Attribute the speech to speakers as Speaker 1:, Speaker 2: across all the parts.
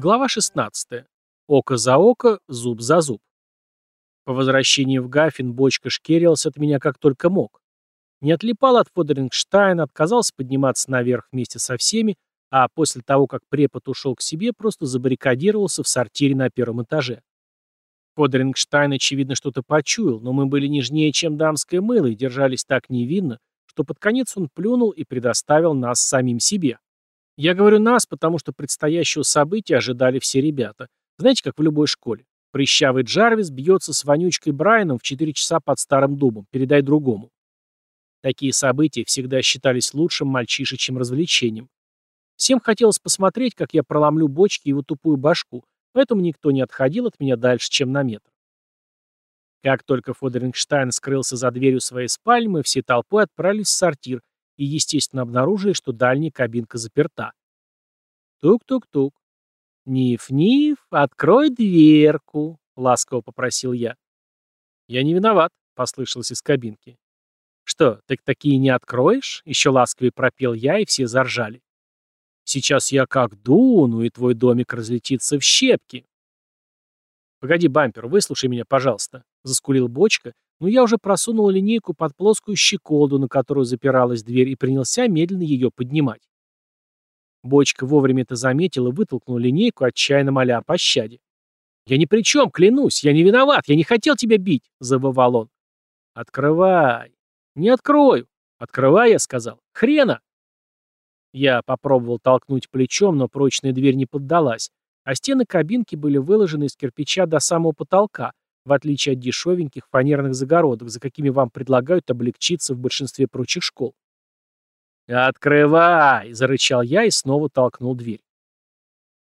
Speaker 1: Глава 16. Око за око, зуб за зуб. По возвращении в Гаффин бочка шкерился от меня как только мог. Не отлипал от Фодерингштайна, отказался подниматься наверх вместе со всеми, а после того, как препод ушел к себе, просто забаррикадировался в сортире на первом этаже. Фодерингштайн, очевидно, что-то почуял, но мы были нежнее, чем дамское мыло, и держались так невинно, что под конец он плюнул и предоставил нас самим себе. Я говорю «нас», потому что предстоящего события ожидали все ребята. Знаете, как в любой школе. Прыщавый Джарвис бьется с вонючкой Брайаном в 4 часа под старым дубом. Передай другому. Такие события всегда считались лучшим мальчишечьим развлечением. Всем хотелось посмотреть, как я проломлю бочки и его тупую башку, поэтому никто не отходил от меня дальше, чем на метр. Как только Фодерингштайн скрылся за дверью своей спальни, мы все толпой отправились в сортир, и, естественно, обнаружили, что дальняя кабинка заперта. Тук-тук-тук. «Ниф-ниф, открой дверку», — ласково попросил я. «Я не виноват», — послышалось из кабинки. «Что, ты такие не откроешь?» — еще ласковее пропел я, и все заржали. «Сейчас я как дуну, и твой домик разлетится в щепки». «Погоди, бампер, выслушай меня, пожалуйста», — заскулил бочка, но я уже просунул линейку под плоскую щеколду, на которую запиралась дверь, и принялся медленно ее поднимать. Бочка вовремя это заметил и вытолкнул линейку, отчаянно моля о пощаде. «Я ни при чем, клянусь, я не виноват, я не хотел тебя бить», — завывал он. «Открывай». «Не открою». «Открывай», — я сказал. «Хрена». Я попробовал толкнуть плечом, но прочная дверь не поддалась, а стены кабинки были выложены из кирпича до самого потолка, в отличие от дешевеньких фанерных загородок, за какими вам предлагают облегчиться в большинстве прочих школ. «Открывай!» – зарычал я и снова толкнул дверь.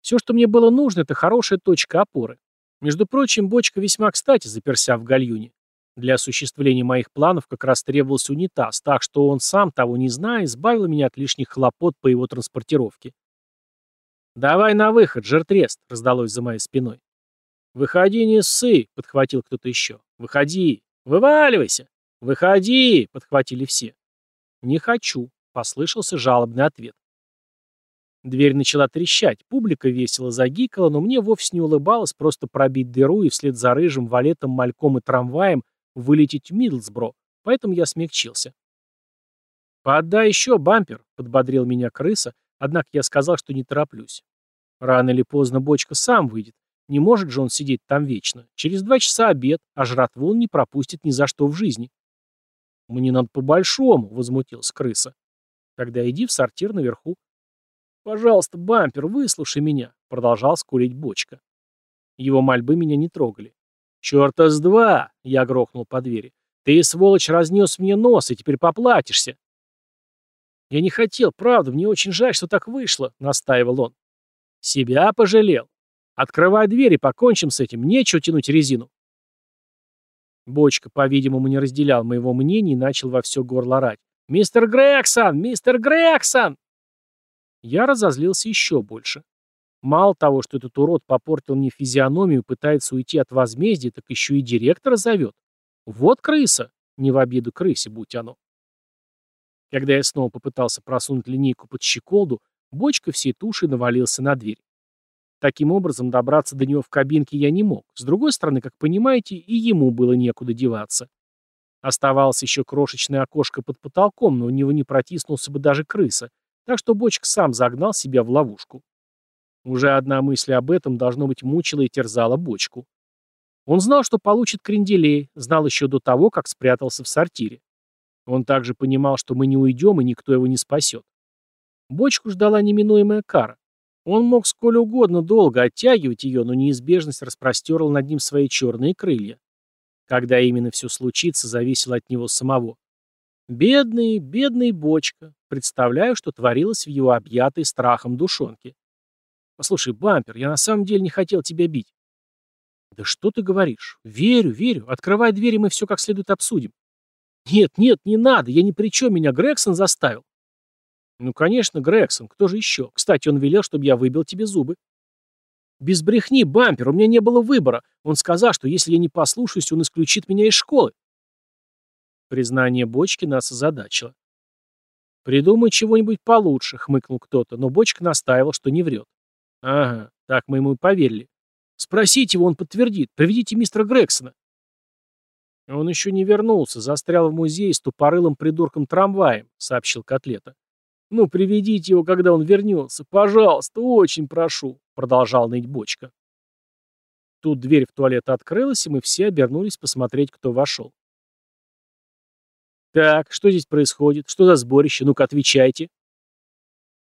Speaker 1: Все, что мне было нужно, это хорошая точка опоры. Между прочим, бочка весьма кстати заперся в гальюне. Для осуществления моих планов как раз требовался унитаз, так что он сам, того не зная, избавил меня от лишних хлопот по его транспортировке. «Давай на выход, жертрест!» – раздалось за моей спиной. «Выходи, не ссы!» — подхватил кто-то еще. «Выходи! Вываливайся! Выходи!» — подхватили все. «Не хочу!» — послышался жалобный ответ. Дверь начала трещать, публика весело загикала, но мне вовсе не улыбалось просто пробить дыру и вслед за рыжим валетом, мальком и трамваем вылететь в Мидлсбро, поэтому я смягчился. «Поотдай еще, бампер», — подбодрил меня крыса, однако я сказал, что не тороплюсь. Рано или поздно бочка сам выйдет, не может же он сидеть там вечно. Через два часа обед, а жратву он не пропустит ни за что в жизни. «Мне надо по-большому», — возмутился крыса. «Тогда иди в сортир наверху». «Пожалуйста, бампер, выслушай меня», — продолжал скулить бочка. Его мольбы меня не трогали. «Черта с два!» — я грохнул по двери. «Ты, сволочь, разнес мне нос, и теперь поплатишься!» «Я не хотел, правда, мне очень жаль, что так вышло», — настаивал он. «Себя пожалел. Открывай дверь и покончим с этим. Нечего тянуть резину. Бочка, по-видимому, не разделял моего мнения и начал во все горло орать. «Мистер Грегсон! Мистер Грегсон!» Я разозлился еще больше. Мало того, что этот урод попортил мне физиономию пытается уйти от возмездия, так еще и директора зовет. Вот крыса! Не в обиду крысе, будь оно. Когда я снова попытался просунуть линейку под щеколду, бочка всей туши навалился на дверь. Таким образом, добраться до него в кабинке я не мог. С другой стороны, как понимаете, и ему было некуда деваться. Оставалось еще крошечное окошко под потолком, но у него не протиснулся бы даже крыса, так что бочка сам загнал себя в ловушку. Уже одна мысль об этом, должно быть, мучила и терзала бочку. Он знал, что получит кренделей, знал еще до того, как спрятался в сортире. Он также понимал, что мы не уйдем, и никто его не спасет. Бочку ждала неминуемая кара. Он мог сколь угодно долго оттягивать ее, но неизбежность распростерла над ним свои черные крылья. Когда именно все случится, зависело от него самого. Бедный, бедный бочка. Представляю, что творилось в его объятой страхом душонке. Послушай, бампер, я на самом деле не хотел тебя бить. Да что ты говоришь? Верю, верю. Открывай дверь, и мы все как следует обсудим. Нет, нет, не надо, я ни при чем, меня Грегсон заставил. Ну, конечно, Грегсон, кто же еще? Кстати, он велел, чтобы я выбил тебе зубы. Без брехни, бампер, у меня не было выбора. Он сказал, что если я не послушаюсь, он исключит меня из школы. Признание Бочки нас озадачило. «Придумай чего-нибудь получше», — хмыкнул кто-то, но Бочка настаивал, что не врет. «Ага, Так мы ему и поверили. Спросите его, он подтвердит. Приведите мистера Грексона. Он еще не вернулся, застрял в музее с тупорылым придурком трамваем, сообщил Котлета. Ну, приведите его, когда он вернется. Пожалуйста, очень прошу, продолжал ныть бочка. Тут дверь в туалет открылась, и мы все обернулись посмотреть, кто вошел. «Так, что здесь происходит? Что за сборище? Ну-ка, отвечайте!»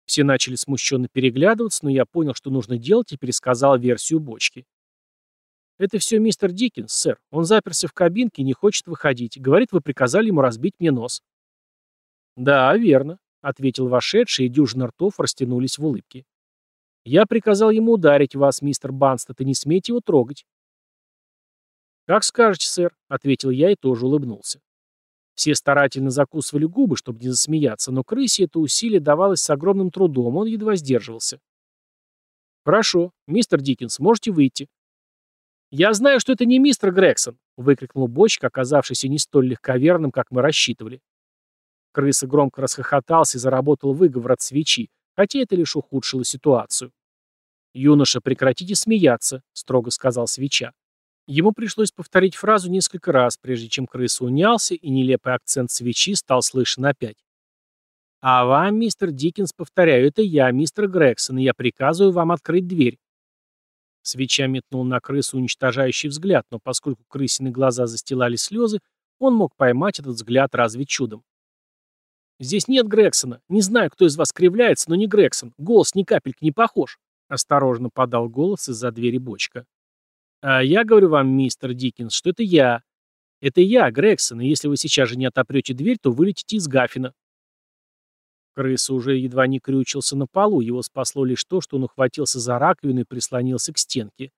Speaker 1: Все начали смущенно переглядываться, но я понял, что нужно делать, и пересказал версию бочки. «Это все мистер Диккенс, сэр. Он заперся в кабинке и не хочет выходить. Говорит, вы приказали ему разбить мне нос». «Да, верно», — ответил вошедший, и дюжина ртов растянулись в улыбке. «Я приказал ему ударить вас, мистер Банстед, и не смейте его трогать». «Как скажете, сэр», — ответил я и тоже улыбнулся. Все старательно закусывали губы, чтобы не засмеяться, но крысе это усилие давалось с огромным трудом, он едва сдерживался. «Хорошо, мистер Диккенс, можете выйти». «Я знаю, что это не мистер Грегсон», — выкрикнул бочка, оказавшийся не столь легковерным, как мы рассчитывали. Крыса громко расхохотался и заработал выговор от свечи, хотя это лишь ухудшило ситуацию. «Юноша, прекратите смеяться», — строго сказал свеча. Ему пришлось повторить фразу несколько раз, прежде чем крыса унялся, и нелепый акцент свечи стал слышен опять. «А вам, мистер Диккенс, повторяю, это я, мистер Грегсон, и я приказываю вам открыть дверь». Свеча метнул на крысу уничтожающий взгляд, но поскольку крысины глаза застилали слезы, он мог поймать этот взгляд разве чудом. «Здесь нет Грексона. Не знаю, кто из вас кривляется, но не Грексон. Голос ни капельки не похож», — осторожно подал голос из-за двери бочка. А я говорю вам, мистер Диккенс, что это я. Это я, Грегсон, и если вы сейчас же не отопрете дверь, то вылетите из Гафина. Крыса уже едва не крючился на полу, его спасло лишь то, что он ухватился за раковину и прислонился к стенке.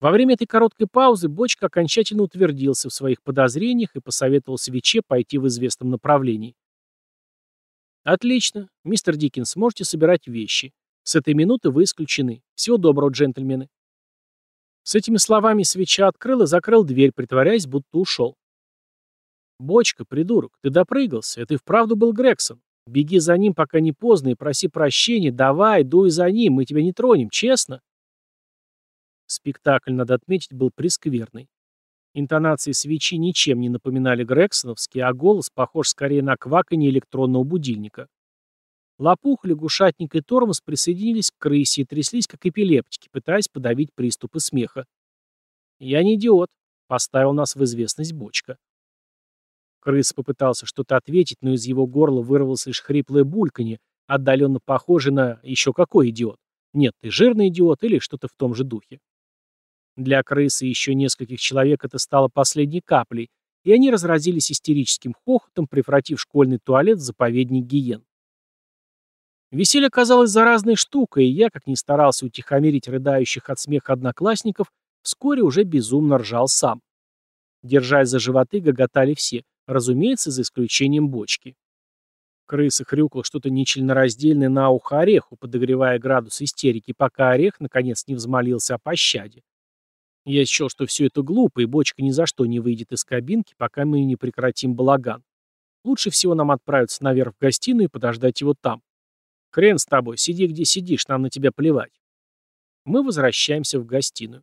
Speaker 1: Во время этой короткой паузы Бочка окончательно утвердился в своих подозрениях и посоветовал свече пойти в известном направлении. «Отлично. Мистер Диккенс, можете собирать вещи. С этой минуты вы исключены. Всего доброго, джентльмены». С этими словами свеча открыл и закрыл дверь, притворяясь, будто ушел. «Бочка, придурок, ты допрыгался. Это и вправду был Грегсон. Беги за ним, пока не поздно, и проси прощения. Давай, дуй за ним, мы тебя не тронем, честно?» Спектакль, надо отметить, был прескверный. Интонации свечи ничем не напоминали Грексоновские, а голос похож скорее на кваканье электронного будильника. Лопух, лягушатник и тормоз присоединились к крысе и тряслись, как эпилептики, пытаясь подавить приступы смеха. «Я не идиот», — поставил нас в известность бочка. Крыс попытался что-то ответить, но из его горла вырвалось лишь хриплое бульканье, отдаленно похожее на «еще какой идиот». Нет, ты жирный идиот или что-то в том же духе. Для крысы и еще нескольких человек это стало последней каплей, и они разразились истерическим хохотом, превратив школьный туалет в заповедник гиен. Веселье казалось заразной штукой, и я, как ни старался утихомирить рыдающих от смеха одноклассников, вскоре уже безумно ржал сам. Держась за животы, гоготали все, разумеется, за исключением бочки. Крыса хрюкала что-то нечленораздельное на ухо ореху, подогревая градус истерики, пока орех, наконец, не взмолился о пощаде. Я счел, что все это глупо, и бочка ни за что не выйдет из кабинки, пока мы не прекратим балаган. Лучше всего нам отправиться наверх в гостиную и подождать его там. Хрен с тобой, сиди где сидишь, нам на тебя плевать. Мы возвращаемся в гостиную.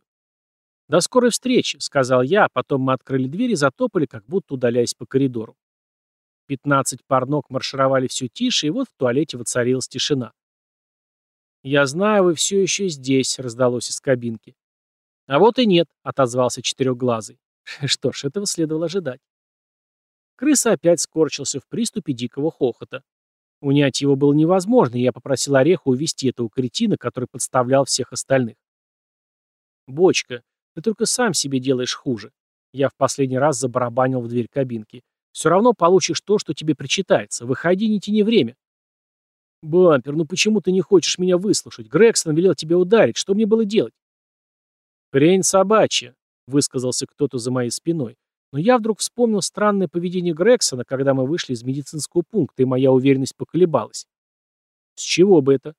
Speaker 1: «До скорой встречи», — сказал я, а потом мы открыли дверь и затопали, как будто удаляясь по коридору. Пятнадцать пар ног маршировали все тише, и вот в туалете воцарилась тишина. «Я знаю, вы все еще здесь», — раздалось из кабинки. «А вот и нет», — отозвался четырехглазый. Что ж, этого следовало ожидать. Крыса опять скорчился в приступе дикого хохота. Унять его было невозможно, и я попросил Ореха увести этого кретина, который подставлял всех остальных. «Бочка, ты только сам себе делаешь хуже». Я в последний раз забарабанил в дверь кабинки. «Все равно получишь то, что тебе причитается. Выходи, не тяни время». «Бампер, ну почему ты не хочешь меня выслушать? Грегсон велел тебя ударить. Что мне было делать?» «Хрень собачья», — высказался кто-то за моей спиной. Но я вдруг вспомнил странное поведение Грексона, когда мы вышли из медицинского пункта, и моя уверенность поколебалась. С чего бы это?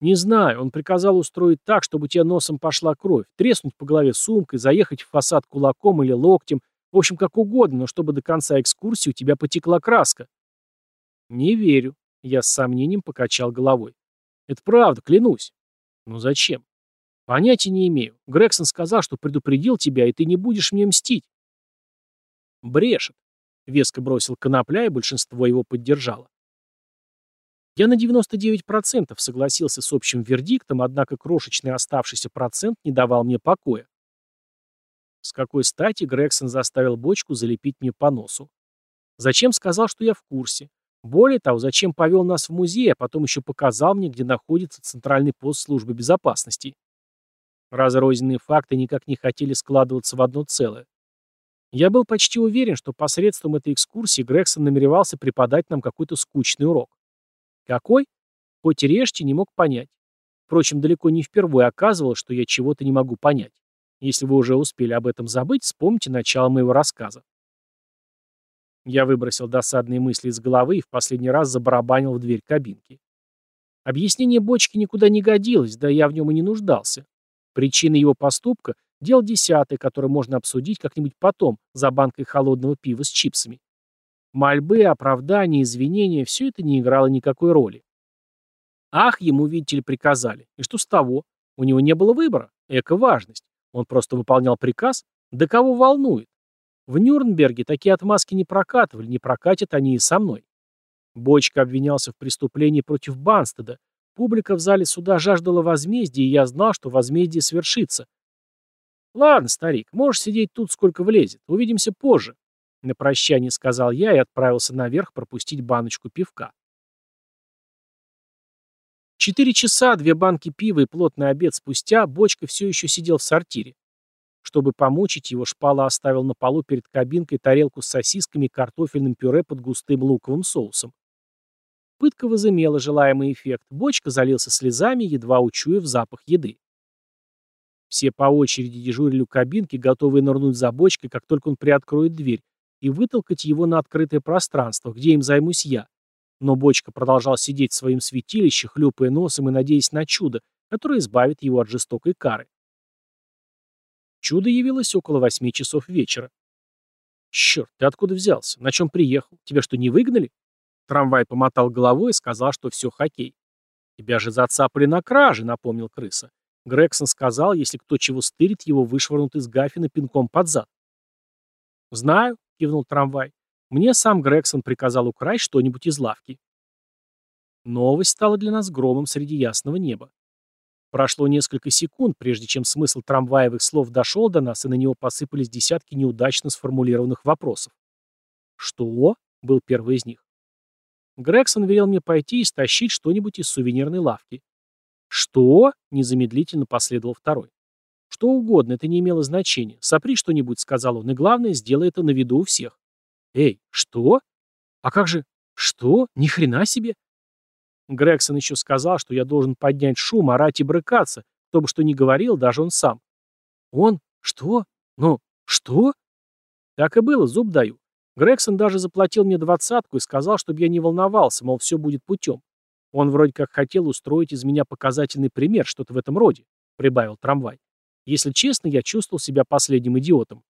Speaker 1: Не знаю, он приказал устроить так, чтобы у тебя носом пошла кровь, треснуть по голове сумкой, заехать в фасад кулаком или локтем, в общем, как угодно, но чтобы до конца экскурсии у тебя потекла краска. Не верю. Я с сомнением покачал головой. Это правда, клянусь. Ну зачем? Понятия не имею. Грегсон сказал, что предупредил тебя, и ты не будешь мне мстить. Брешет. Веско бросил конопля, и большинство его поддержало. Я на 99% согласился с общим вердиктом, однако крошечный оставшийся процент не давал мне покоя. С какой стати Грегсон заставил бочку залепить мне по носу? Зачем сказал, что я в курсе? Более того, зачем повел нас в музей, а потом еще показал мне, где находится центральный пост службы безопасности? Разрозненные факты никак не хотели складываться в одно целое. Я был почти уверен, что посредством этой экскурсии Грегсон намеревался преподать нам какой-то скучный урок. Какой? Хоть и режьте, не мог понять. Впрочем, далеко не впервые оказывалось, что я чего-то не могу понять. Если вы уже успели об этом забыть, вспомните начало моего рассказа. Я выбросил досадные мысли из головы и в последний раз забарабанил в дверь кабинки. Объяснение бочки никуда не годилось, да я в нем и не нуждался. Причина его поступка – дело десятое, которое можно обсудить как-нибудь потом, за банкой холодного пива с чипсами. Мольбы, оправдания, извинения – все это не играло никакой роли. Ах, ему, видите ли, приказали. И что с того? У него не было выбора. Эко-важность. Он просто выполнял приказ. Да кого волнует? В Нюрнберге такие отмазки не прокатывали, не прокатят они и со мной. Бочка обвинялся в преступлении против Банстеда. Публика в зале суда жаждала возмездия, и я знал, что возмездие свершится. «Ладно, старик, можешь сидеть тут, сколько влезет. Увидимся позже», на прощание сказал я и отправился наверх пропустить баночку пивка. Четыре часа, две банки пива и плотный обед спустя Бочка все еще сидел в сортире. Чтобы помучить его, Шпала оставил на полу перед кабинкой тарелку с сосисками и картофельным пюре под густым луковым соусом. Пытка возымела желаемый эффект. Бочка залился слезами, едва учуяв запах еды. Все по очереди дежурили у кабинки, готовые нырнуть за бочкой, как только он приоткроет дверь, и вытолкать его на открытое пространство, где им займусь я. Но бочка продолжал сидеть в своем святилище, хлюпая носом и надеясь на чудо, которое избавит его от жестокой кары. Чудо явилось около восьми часов вечера. «Черт, ты откуда взялся? На чем приехал? Тебя что, не выгнали?» Трамвай помотал головой и сказал, что все хоккей. «Тебя же зацапали на краже», — напомнил крыса. Грегсон сказал, если кто чего стырит, его вышвырнут из Гафина пинком под зад. «Знаю», — кивнул трамвай. «Мне сам Грегсон приказал украсть что-нибудь из лавки». Новость стала для нас громом среди ясного неба. Прошло несколько секунд, прежде чем смысл трамваевых слов дошел до нас, и на него посыпались десятки неудачно сформулированных вопросов. «Что?» — был первый из них. Грегсон велел мне пойти и стащить что-нибудь из сувенирной лавки. «Что?» — незамедлительно последовал второй. Что угодно, это не имело значения. Сопри что-нибудь, сказал он, и главное, сделай это на виду у всех. Эй, что? А как же? Что? Ни хрена себе? Грегсон еще сказал, что я должен поднять шум, орать и брыкаться, кто бы что ни говорил, даже он сам. Он? Что? Ну, что? Так и было, зуб даю. Грегсон даже заплатил мне двадцатку и сказал, чтобы я не волновался, мол, все будет путем. Он вроде как хотел устроить из меня показательный пример, что-то в этом роде, прибавил трамвай. Если честно, я чувствовал себя последним идиотом.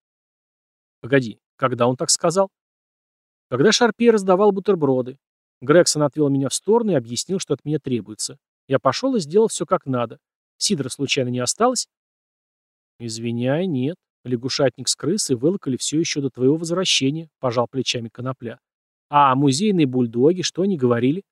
Speaker 1: Погоди, когда он так сказал? Когда Шарпе раздавал бутерброды. Грегсон отвел меня в сторону и объяснил, что от меня требуется. Я пошел и сделал все как надо. Сидора случайно не осталось? Извиняй, нет. Лягушатник с крысой вылокали все еще до твоего возвращения, пожал плечами конопля. А музейные бульдоги, что они говорили?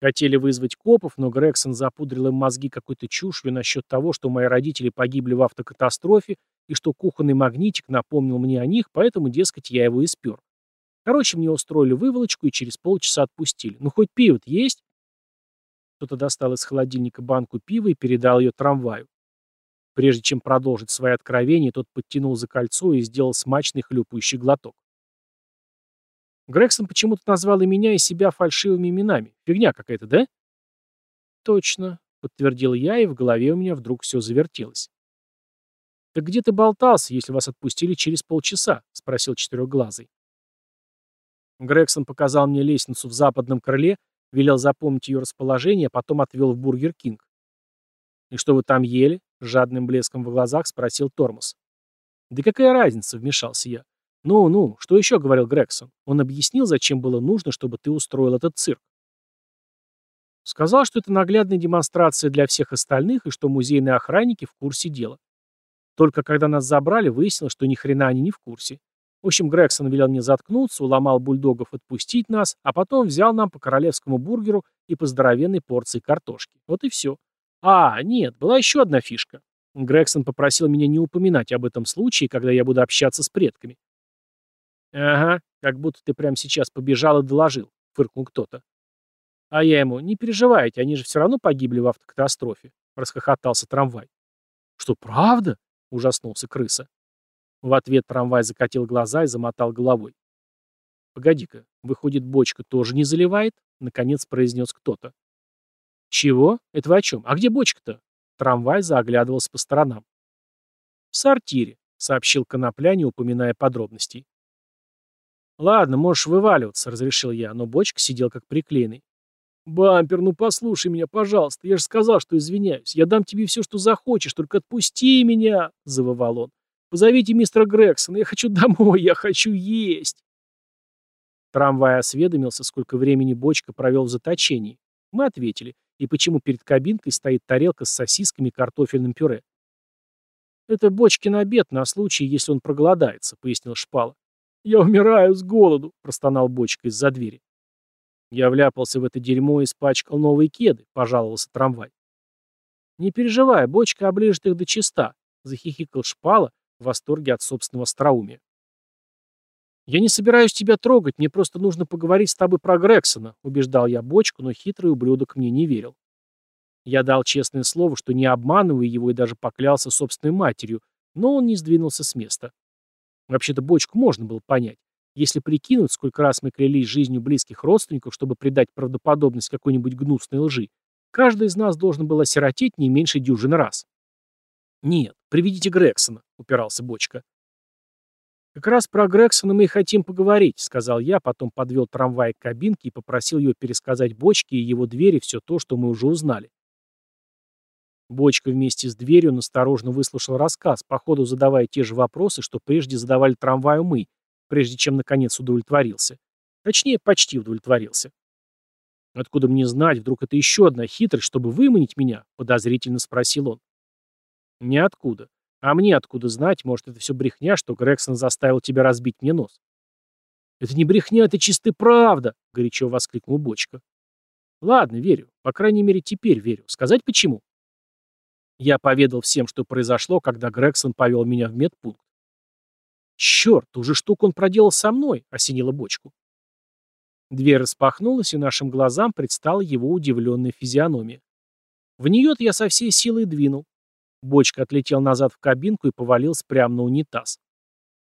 Speaker 1: Хотели вызвать копов, но Грегсон запудрил им мозги какой-то чушью насчет того, что мои родители погибли в автокатастрофе и что кухонный магнитик напомнил мне о них, поэтому, дескать, я его и спер. Короче, мне устроили выволочку и через полчаса отпустили. Ну, хоть пиво есть? Кто-то достал из холодильника банку пива и передал ее трамваю. Прежде чем продолжить свои откровения, тот подтянул за кольцо и сделал смачный хлюпающий глоток. Грегсон почему-то назвал и меня, и себя фальшивыми именами. Фигня какая-то, да? Точно, подтвердил я, и в голове у меня вдруг все завертелось. «Так где ты болтался, если вас отпустили через полчаса?» — спросил четырехглазый. Грегсон показал мне лестницу в западном крыле, велел запомнить ее расположение, а потом отвел в Бургер Кинг. «И что вы там ели?» — жадным блеском в глазах спросил Тормоз. «Да какая разница?» — вмешался я. «Ну-ну, что еще?» — говорил Грегсон. «Он объяснил, зачем было нужно, чтобы ты устроил этот цирк». Сказал, что это наглядная демонстрация для всех остальных и что музейные охранники в курсе дела. Только когда нас забрали, выяснилось, что ни хрена они не в курсе. В общем, Грегсон велел мне заткнуться, уломал бульдогов отпустить нас, а потом взял нам по королевскому бургеру и по здоровенной порции картошки. Вот и все. А, нет, была еще одна фишка. Грегсон попросил меня не упоминать об этом случае, когда я буду общаться с предками. «Ага, как будто ты прямо сейчас побежал и доложил», — фыркнул кто-то. А я ему, не переживайте, они же все равно погибли в автокатастрофе, расхохотался трамвай. Что, правда? Ужаснулся крыса. В ответ трамвай закатил глаза и замотал головой. «Погоди-ка, выходит, бочка тоже не заливает?» — наконец произнес кто-то. «Чего? Это вы о чем? А где бочка-то?» Трамвай заоглядывался по сторонам. «В сортире», — сообщил Конопля, не упоминая подробностей. «Ладно, можешь вываливаться», — разрешил я, но бочка сидел как приклеенный. «Бампер, ну послушай меня, пожалуйста. Я же сказал, что извиняюсь. Я дам тебе все, что захочешь, только отпусти меня!» — завывал он. «Позовите мистера Грексона. Я хочу домой, я хочу есть!» Трамвай осведомился, сколько времени бочка провел в заточении. Мы ответили, и почему перед кабинкой стоит тарелка с сосисками и картофельным пюре. «Это бочкин обед на случай, если он проголодается», — пояснил Шпала. «Я умираю с голоду», — простонал бочка из-за двери. Я вляпался в это дерьмо и испачкал новые кеды, пожаловался трамвай. Не переживай, бочка оближет их до чиста, захихикал шпала в восторге от собственного остроумия. «Я не собираюсь тебя трогать, мне просто нужно поговорить с тобой про Грексона», убеждал я бочку, но хитрый ублюдок мне не верил. Я дал честное слово, что не обманываю его и даже поклялся собственной матерью, но он не сдвинулся с места. Вообще-то бочку можно было понять. Если прикинуть, сколько раз мы клялись жизнью близких родственников, чтобы придать правдоподобность какой-нибудь гнусной лжи, каждый из нас должен был осиротеть не меньше дюжины раз. «Нет, приведите Грексона», — упирался Бочка. «Как раз про Грексона мы и хотим поговорить», — сказал я, потом подвел трамвай к кабинке и попросил ее пересказать Бочке и его двери все то, что мы уже узнали. Бочка вместе с дверью насторожно выслушал рассказ, по ходу задавая те же вопросы, что прежде задавали трамваю мы, прежде чем наконец удовлетворился. Точнее, почти удовлетворился. «Откуда мне знать, вдруг это еще одна хитрость, чтобы выманить меня?» — подозрительно спросил он. «Ниоткуда. А мне откуда знать, может, это все брехня, что Грегсон заставил тебя разбить мне нос?» «Это не брехня, это чистая правда!» — горячо воскликнул Бочка. «Ладно, верю. По крайней мере, теперь верю. Сказать почему?» Я поведал всем, что произошло, когда Грегсон повел меня в медпункт. «Черт, ту же штуку он проделал со мной!» — осенила бочку. Дверь распахнулась, и нашим глазам предстала его удивленная физиономия. В нее-то я со всей силой двинул. Бочка отлетел назад в кабинку и повалился прямо на унитаз.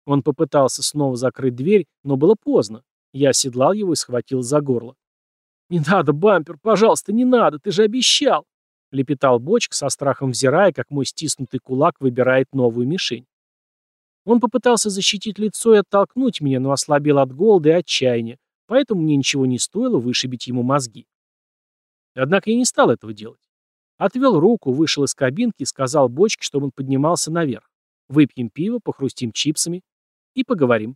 Speaker 1: Он попытался снова закрыть дверь, но было поздно. Я оседлал его и схватил за горло. «Не надо, бампер, пожалуйста, не надо, ты же обещал!» — лепетал бочка, со страхом взирая, как мой стиснутый кулак выбирает новую мишень. Он попытался защитить лицо и оттолкнуть меня, но ослабел от голода и отчаяния, поэтому мне ничего не стоило вышибить ему мозги. Однако я не стал этого делать. Отвел руку, вышел из кабинки и сказал бочке, чтобы он поднимался наверх. Выпьем пиво, похрустим чипсами и поговорим.